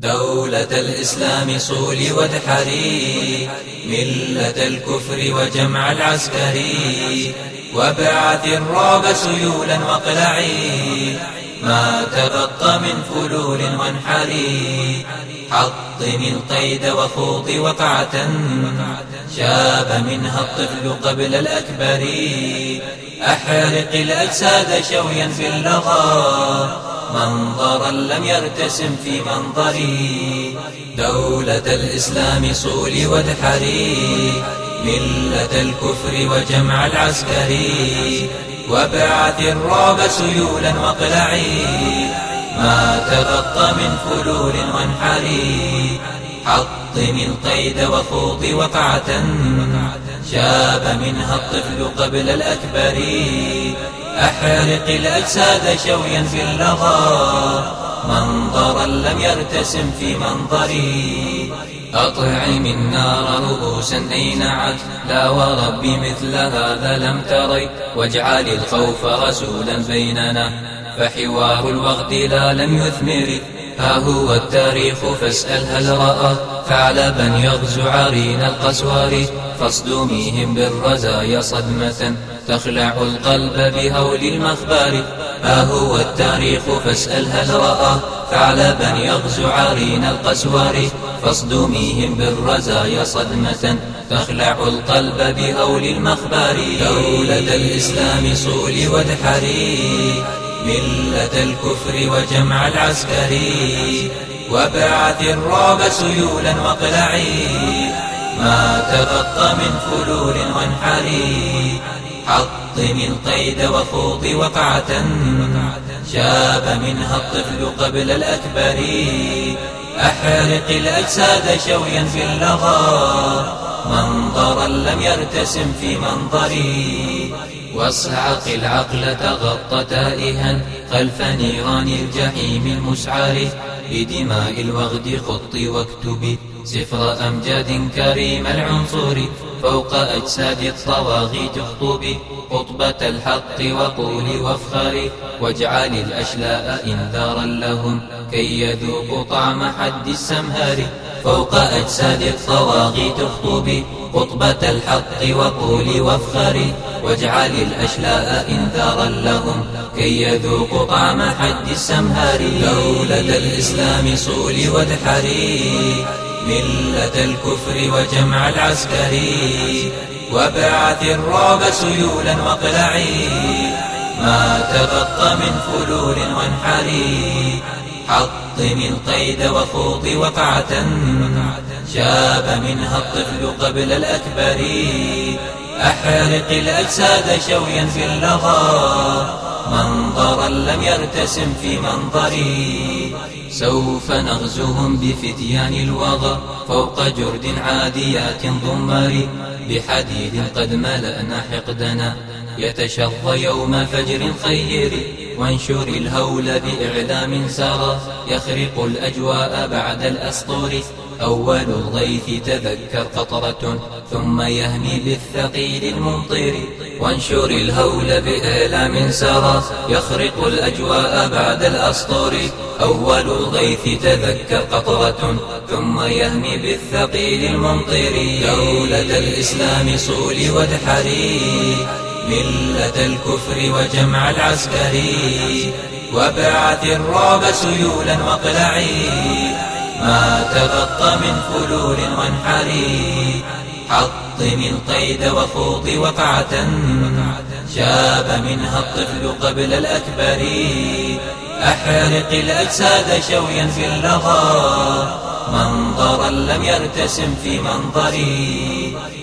دولة الإسلام صول وادحري ملة الكفر وجمع العسكري وابعث الرعب سيولا واقلعي ما تبقى من فلول وانحري. حطم القيد وخوض وقعة شاب منها الطفل قبل الأكبر. أحرق الأجساد شويا في اللغى منظرا لم يرتسم في منظري. دولة الإسلام صول وادحري. ملة الكفر وجمع العسكري. وابعث الرعب سيولا واقلعي. ما تبقى من فلول وانحري. حطم القيد وخوض وقعة شاب منها الطفل قبل الأكبر. أحرق الأجساد شويا في اللغى منظرا لم يرتسم في منظري. أطعم النار رؤوسا أينعت لا ورب مثل هذا لم تري. واجعل الخوف رسولا بيننا فحوار الوغد لا لم يثمر. ها هو التاريخ فاسأل هل رأى. ثعلبا يغزو عرين القسوار. فاصدميهم بالرزايا صدمة. تخلع القلب بهول المخبار. ها هو التاريخ فاسأل هل رأى. ثعلبا يغزو عرين القسوار. فاصدميهم بالرزايا صدمة. تخلع القلب بهول المخبار. دولة الإسلام صول وادحري ملة الكفر وجمع العسكري وابعث الرعب سيولا واقلعي. ما تبقى من فلول وانحري حطم القيد وخوض وقعة. شاب منها الطفل قبل الأكبر أحرق الأجساد شويا في اللغى. منظرا لم يرتسم في منظري. واصعق العقل تغطى تائها خلف نيران الجحيم المسعر بدماء الوغد خط واكتب سفر أمجاد كريم العنصر فوق أجساد الطواغيت اخطب خطبة الحق وقول وافخر واجعل الأشلاء إنذارا لهم كي يذوقوا طعم حد السمهار فوق أجساد الطواغيت اخطب خطبة الحق وقول وافخر واجعل الأشلاء إنذارا لهم كي يذوقوا طعم حد السمهار دولة الإسلام صول وادحري ملة الكفر وجمع العسكري وابعث الرعب سيولا واقلعي. ما تبقى من فلول وانحري حطم القيد وخوض وقعة. شاب منها الطفل قبل الأكبر أحرق الأجساد شويا في اللغى. من لم يرتسم في منظري سوف نغزوهم بفتيان الوغى فوق جرد عاديات ضمار بحديد قد ملأنا حقدنا يتشظى يوم فجر خير وانشر الهول بإعلام سرى يخرق الأجواء بعد الأسطور. أول الغيث تذكر قطرة ثم يهمي بالثقيل الممطر وانشر الهول بإعلام سرى يخرق الأجواء بعد الأسطور أول الغيث تذكر قطرة ثم يهمي بالثقيل الممطر. دولة الإسلام صول وادحري ملة الكفر وجمع العسكري وابعث الرعب سيولا واقلعي. ما تبقى من فلول وانحري. حطم القيد وخوض وقعة شاب منها الطفل قبل الأكبر. أحرق الأجساد شويا في اللغى. منظرا لم يرتسم في منظري.